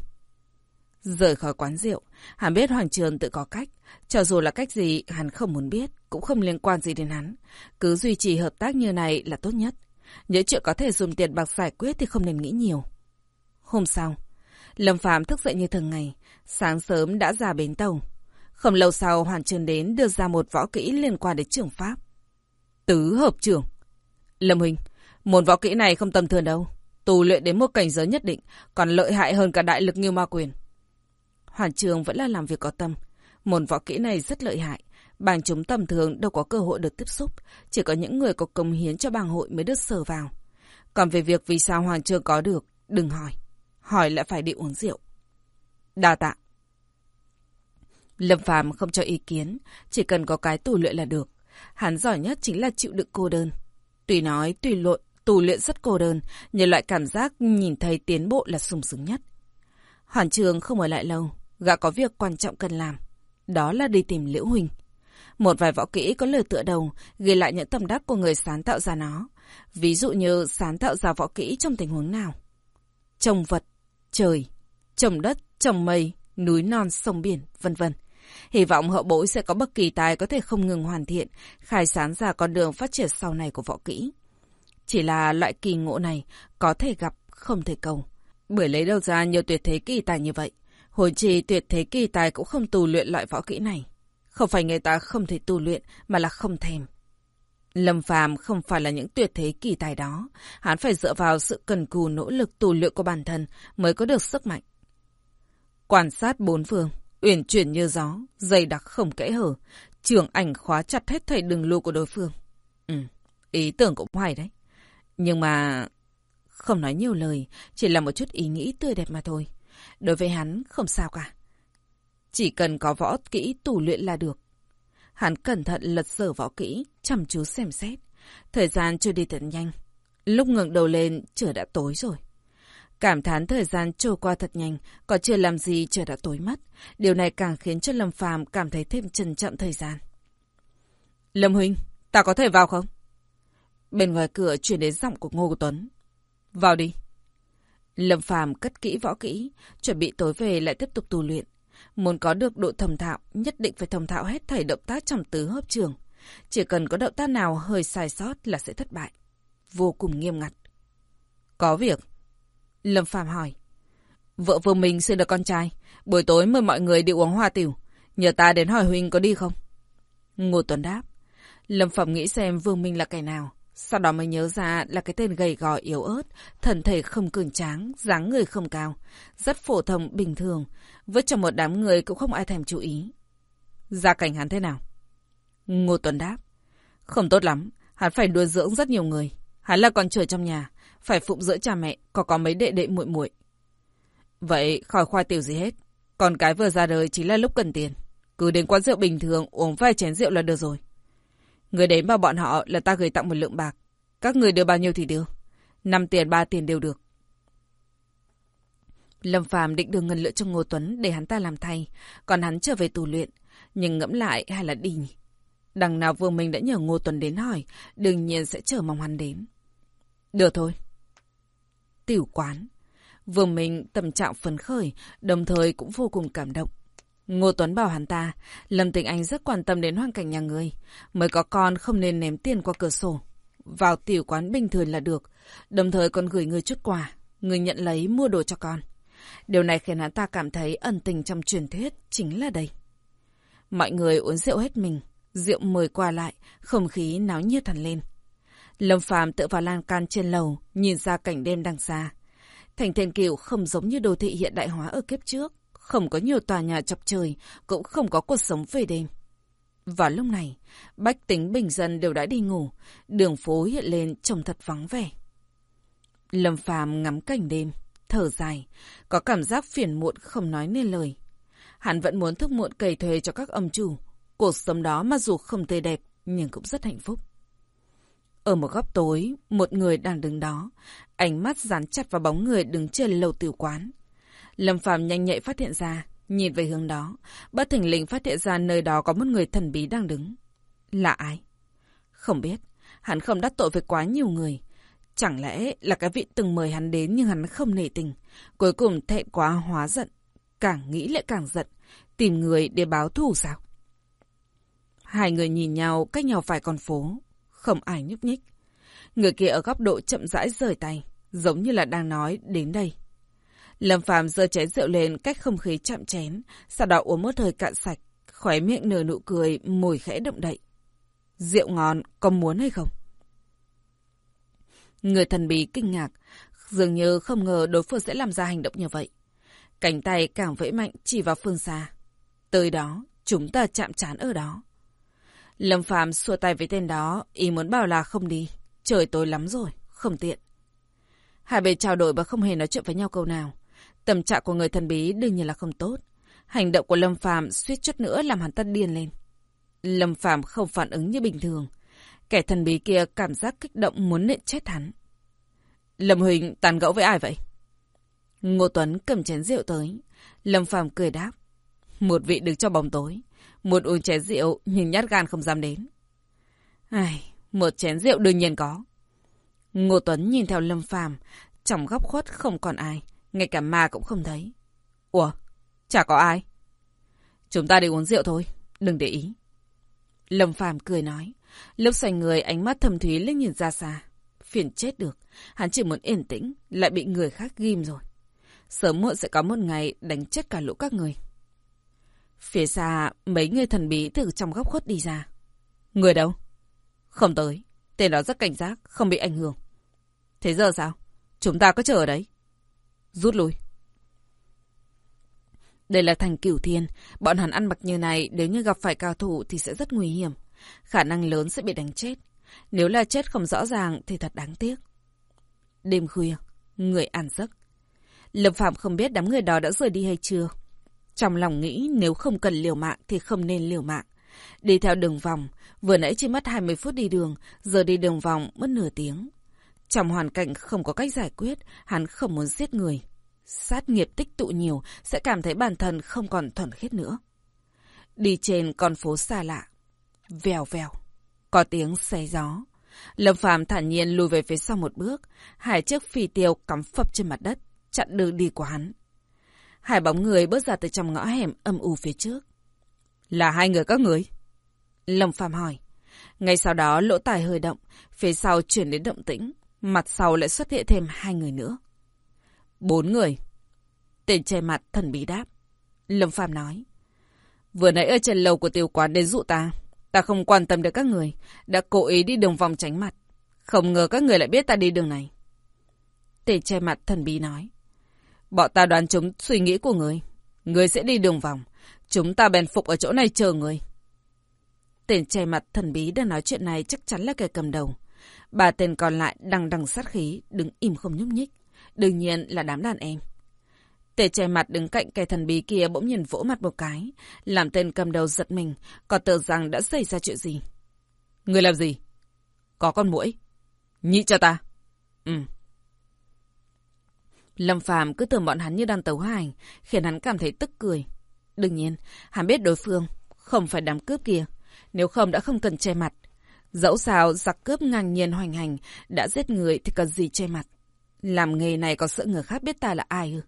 Rời khỏi quán rượu, hắn biết Hoàng Trường tự có cách. Cho dù là cách gì, hắn không muốn biết, cũng không liên quan gì đến hắn. Cứ duy trì hợp tác như này là tốt nhất. Những chuyện có thể dùng tiền bạc giải quyết thì không nên nghĩ nhiều. Hôm sau, Lâm Phạm thức dậy như thường ngày, sáng sớm đã ra bến tàu. Không lâu sau, hoàng Trường đến đưa ra một võ kỹ liên quan đến trường Pháp. Tứ hợp trưởng. Lâm Huynh, một võ kỹ này không tầm thường đâu. Tù luyện đến một cảnh giới nhất định, còn lợi hại hơn cả đại lực như ma quyền. Hoàn Trường vẫn là làm việc có tâm. Môn võ kỹ này rất lợi hại. Bàng chúng tầm thường đâu có cơ hội được tiếp xúc. Chỉ có những người có công hiến cho bang hội mới được sờ vào. Còn về việc vì sao Hoàng Trường có được, đừng hỏi. hỏi lại phải đi uống rượu. Đa tạ. Lâm Phàm không cho ý kiến, chỉ cần có cái tù luyện là được. Hắn giỏi nhất chính là chịu đựng cô đơn. Tùy nói, tùy lội, tù luyện rất cô đơn, nhưng loại cảm giác nhìn thấy tiến bộ là sung sướng nhất. Hoàn trường không ở lại lâu, gã có việc quan trọng cần làm. Đó là đi tìm Liễu Huỳnh. Một vài võ kỹ có lời tựa đầu, ghi lại những tâm đắc của người sáng tạo ra nó. Ví dụ như sáng tạo ra võ kỹ trong tình huống nào. Trồng vật, trời, trồng đất, trồng mây, núi non, sông biển, vân vân. Hy vọng hậu bối sẽ có bất kỳ tài có thể không ngừng hoàn thiện, khai sáng ra con đường phát triển sau này của võ kỹ. Chỉ là loại kỳ ngộ này có thể gặp, không thể cầu. Bởi lấy đâu ra nhiều tuyệt thế kỳ tài như vậy. Hồi trì tuyệt thế kỳ tài cũng không tu luyện loại võ kỹ này. Không phải người ta không thể tu luyện, mà là không thèm. Lâm Phàm không phải là những tuyệt thế kỳ tài đó. Hắn phải dựa vào sự cần cù nỗ lực tu luyện của bản thân mới có được sức mạnh. Quan sát bốn phương, uyển chuyển như gió, dày đặc không kẽ hở, trường ảnh khóa chặt hết thảy đường lưu của đối phương. Ừ, ý tưởng cũng hay đấy. Nhưng mà... Không nói nhiều lời, chỉ là một chút ý nghĩ tươi đẹp mà thôi. Đối với hắn, không sao cả. Chỉ cần có võ kỹ tù luyện là được. Hắn cẩn thận lật sở võ kỹ, chăm chú xem xét. Thời gian trôi đi thật nhanh. Lúc ngẩng đầu lên, trời đã tối rồi. Cảm thán thời gian trôi qua thật nhanh, có chưa làm gì trời đã tối mất. Điều này càng khiến cho Lâm Phàm cảm thấy thêm trân trọng thời gian. Lâm Huynh, ta có thể vào không? Bên ngoài cửa truyền đến giọng của Ngô Tuấn. Vào đi. Lâm Phàm cất kỹ võ kỹ, chuẩn bị tối về lại tiếp tục tu luyện. Muốn có được độ thầm thạo, nhất định phải thầm thạo hết thảy động tác trong tứ hấp trường. Chỉ cần có động tác nào hơi sai sót là sẽ thất bại. Vô cùng nghiêm ngặt. Có việc. Lâm Phàm hỏi. Vợ vương mình sinh được con trai. Buổi tối mời mọi người đi uống hoa tiểu. Nhờ ta đến hỏi Huynh có đi không? Ngô Tuấn đáp. Lâm Phạm nghĩ xem Vương Minh là kẻ nào. Sau đó mới nhớ ra là cái tên gầy gò yếu ớt, thần thể không cường tráng, dáng người không cao, rất phổ thông bình thường, với trong một đám người cũng không ai thèm chú ý. Gia cảnh hắn thế nào? Ngô Tuấn đáp. Không tốt lắm, hắn phải nuôi dưỡng rất nhiều người. Hắn là con trời trong nhà, phải phụng dưỡng cha mẹ, có có mấy đệ đệ muội muội. Vậy khỏi khoai tiểu gì hết, còn cái vừa ra đời chính là lúc cần tiền. Cứ đến quán rượu bình thường uống vài chén rượu là được rồi. Người đến bảo bọn họ là ta gửi tặng một lượng bạc. Các người đưa bao nhiêu thì đưa. Năm tiền, ba tiền đều được. Lâm Phàm định đưa ngân lượng cho Ngô Tuấn để hắn ta làm thay, còn hắn trở về tù luyện. Nhưng ngẫm lại hay là đi nhỉ? Đằng nào Vương mình đã nhờ Ngô Tuấn đến hỏi, đương nhiên sẽ chờ mong hắn đến. Được thôi. Tiểu quán. Vương mình tâm trạng phấn khởi, đồng thời cũng vô cùng cảm động. Ngô Tuấn bảo hắn ta, Lâm Tình Anh rất quan tâm đến hoàn cảnh nhà người. Mới có con không nên ném tiền qua cửa sổ. Vào tiểu quán bình thường là được. Đồng thời còn gửi người chút quà. Người nhận lấy mua đồ cho con. Điều này khiến hắn ta cảm thấy ẩn tình trong truyền thuyết chính là đây. Mọi người uống rượu hết mình. Rượu mời qua lại, không khí náo nhiệt hẳn lên. Lâm Phàm tựa vào lan can trên lầu, nhìn ra cảnh đêm đằng xa. Thành Thiên Kiều không giống như đô thị hiện đại hóa ở kiếp trước không có nhiều tòa nhà chọc trời, cũng không có cuộc sống về đêm. Vào lúc này, bách tính bình dân đều đã đi ngủ, đường phố hiện lên trông thật vắng vẻ. Lâm Phàm ngắm cảnh đêm, thở dài, có cảm giác phiền muộn không nói nên lời. Hắn vẫn muốn thức muộn cày thuê cho các ông chủ, cuộc sống đó mặc dù không tươi đẹp nhưng cũng rất hạnh phúc. Ở một góc tối, một người đang đứng đó, ánh mắt dán chặt vào bóng người đứng trên lầu tiểu quán. Lâm Phạm nhanh nhạy phát hiện ra, nhìn về hướng đó, bất thình lình phát hiện ra nơi đó có một người thần bí đang đứng. Là ai? Không biết, hắn không đắc tội với quá nhiều người. Chẳng lẽ là cái vị từng mời hắn đến nhưng hắn không nể tình, cuối cùng thẹn quá hóa giận, càng nghĩ lại càng giận, tìm người để báo thù sao? Hai người nhìn nhau cách nhau vài con phố, không ai nhúc nhích. Người kia ở góc độ chậm rãi rời tay, giống như là đang nói đến đây. Lâm Phàm giơ chén rượu lên cách không khí chạm chén, sau đó uống một hơi cạn sạch, khóe miệng nở nụ cười, môi khẽ động đậy. Rượu ngon, có muốn hay không? Người thần bí kinh ngạc, dường như không ngờ đối phương sẽ làm ra hành động như vậy. Cánh tay càng vẫy mạnh chỉ vào phương xa. Tới đó, chúng ta chạm chán ở đó. Lâm Phàm xua tay với tên đó, ý muốn bảo là không đi. Trời tối lắm rồi, không tiện. Hai bên trao đổi và không hề nói chuyện với nhau câu nào. Tâm trạng của người thần bí đương nhiên là không tốt. Hành động của Lâm Phàm suýt chút nữa làm hắn ta điên lên. Lâm Phàm không phản ứng như bình thường. Kẻ thần bí kia cảm giác kích động muốn nện chết hắn. Lâm Huỳnh tàn gẫu với ai vậy? Ngô Tuấn cầm chén rượu tới. Lâm Phàm cười đáp. Một vị đứng cho bóng tối. Một uống chén rượu nhưng nhát gan không dám đến. Ai, một chén rượu đương nhiên có. Ngô Tuấn nhìn theo Lâm Phàm trong góc khuất không còn ai. Ngay cả ma cũng không thấy. Ủa, chả có ai. Chúng ta đi uống rượu thôi, đừng để ý. Lâm Phàm cười nói. Lúc xoay người ánh mắt thầm thúy liếc nhìn ra xa. Phiền chết được. Hắn chỉ muốn yên tĩnh, lại bị người khác ghim rồi. Sớm muộn sẽ có một ngày đánh chết cả lũ các người. Phía xa, mấy người thần bí từ trong góc khuất đi ra. Người đâu? Không tới. Tên đó rất cảnh giác, không bị ảnh hưởng. Thế giờ sao? Chúng ta có chờ ở đấy. Rút lui. Đây là thành cửu thiên. Bọn hắn ăn mặc như này, nếu như gặp phải cao thủ thì sẽ rất nguy hiểm. Khả năng lớn sẽ bị đánh chết. Nếu là chết không rõ ràng thì thật đáng tiếc. Đêm khuya, người ăn giấc. Lâm Phạm không biết đám người đó đã rời đi hay chưa. Trong lòng nghĩ nếu không cần liều mạng thì không nên liều mạng. Đi theo đường vòng, vừa nãy chỉ mất 20 phút đi đường, giờ đi đường vòng mất nửa tiếng. Trong hoàn cảnh không có cách giải quyết, hắn không muốn giết người. Sát nghiệp tích tụ nhiều sẽ cảm thấy bản thân không còn thuần khiết nữa. Đi trên con phố xa lạ. Vèo vèo. Có tiếng xe gió. Lâm Phàm thản nhiên lùi về phía sau một bước. Hai chiếc phi tiêu cắm phập trên mặt đất, chặn đường đi của hắn. Hai bóng người bước ra từ trong ngõ hẻm âm u phía trước. Là hai người các người? Lâm Phàm hỏi. Ngay sau đó lỗ tài hơi động, phía sau chuyển đến động tĩnh, mặt sau lại xuất hiện thêm hai người nữa. Bốn người. Tên che mặt thần bí đáp. Lâm Phàm nói. Vừa nãy ở trên lầu của tiểu quán đến dụ ta. Ta không quan tâm đến các người. Đã cố ý đi đường vòng tránh mặt. Không ngờ các người lại biết ta đi đường này. Tên che mặt thần bí nói. Bọn ta đoán chúng suy nghĩ của người. Người sẽ đi đường vòng. Chúng ta bèn phục ở chỗ này chờ người. Tên che mặt thần bí đang nói chuyện này chắc chắn là kẻ cầm đầu. Ba tên còn lại đằng đằng sát khí, đứng im không nhúc nhích. Đương nhiên là đám đàn em. Tề che mặt đứng cạnh kẻ thần bí kia bỗng nhìn vỗ mặt một cái, làm tên cầm đầu giật mình, còn tưởng rằng đã xảy ra chuyện gì. Người làm gì? Có con mũi. Nhị cho ta. Ừ. Lâm Phàm cứ tưởng bọn hắn như đang tấu hành, khiến hắn cảm thấy tức cười. Đương nhiên, hắn biết đối phương, không phải đám cướp kia. Nếu không đã không cần che mặt. Dẫu sao, giặc cướp ngang nhiên hoành hành, đã giết người thì cần gì che mặt. Làm nghề này có sợ người khác biết ta là ai ư?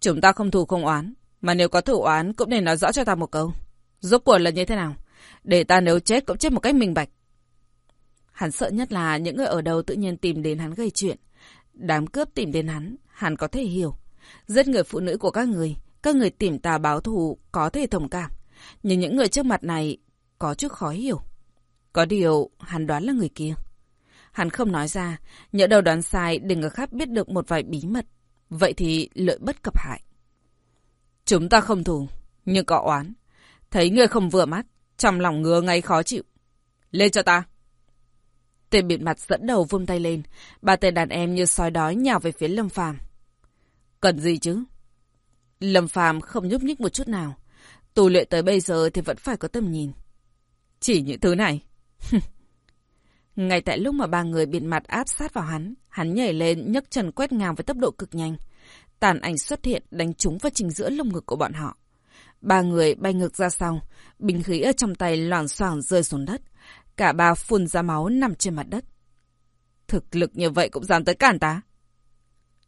Chúng ta không thù không oán, mà nếu có thù oán cũng nên nói rõ cho ta một câu. Rốt cuộc là như thế nào? Để ta nếu chết cũng chết một cách minh bạch. Hắn sợ nhất là những người ở đầu tự nhiên tìm đến hắn gây chuyện. Đám cướp tìm đến hắn, hắn có thể hiểu. Giết người phụ nữ của các người, các người tìm ta báo thù có thể thông cảm. Nhưng những người trước mặt này có chút khó hiểu. Có điều, hắn đoán là người kia. Hắn không nói ra, nhỡ đầu đoán sai để người khác biết được một vài bí mật. Vậy thì lợi bất cập hại. Chúng ta không thù, nhưng có oán. Thấy người không vừa mắt, trong lòng ngứa ngay khó chịu. Lên cho ta. Tên bịt mặt dẫn đầu vung tay lên. Ba tên đàn em như sói đói nhào về phía Lâm Phàm. Cần gì chứ? Lâm Phàm không nhúc nhích một chút nào. tù luyện tới bây giờ thì vẫn phải có tầm nhìn. Chỉ những thứ này. [LAUGHS] Ngay tại lúc mà ba người bịt mặt áp sát vào hắn, hắn nhảy lên nhấc chân quét ngang với tốc độ cực nhanh. Tàn ảnh xuất hiện đánh trúng vào trình giữa lồng ngực của bọn họ. Ba người bay ngược ra sau, bình khí ở trong tay loảng xoảng rơi xuống đất. Cả ba phun ra máu nằm trên mặt đất. Thực lực như vậy cũng dám tới cản ta.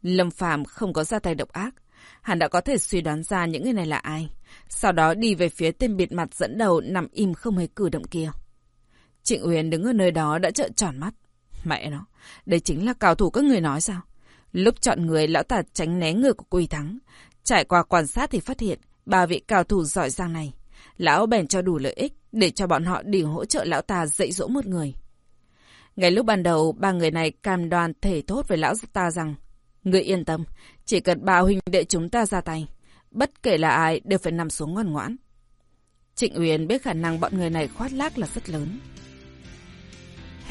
Lâm Phàm không có ra tay độc ác. Hắn đã có thể suy đoán ra những người này là ai. Sau đó đi về phía tên bịt mặt dẫn đầu nằm im không hề cử động kia. Trịnh Uyên đứng ở nơi đó đã trợn tròn mắt. Mẹ nó, đây chính là cao thủ các người nói sao? Lúc chọn người, lão ta tránh né người của Quy Thắng. Trải qua quan sát thì phát hiện, ba vị cao thủ giỏi giang này. Lão bèn cho đủ lợi ích để cho bọn họ đi hỗ trợ lão ta dạy dỗ một người. Ngay lúc ban đầu, ba người này cam đoan thể thốt với lão ta rằng Người yên tâm, chỉ cần ba huynh đệ chúng ta ra tay. Bất kể là ai đều phải nằm xuống ngoan ngoãn. Trịnh Uyên biết khả năng bọn người này khoát lác là rất lớn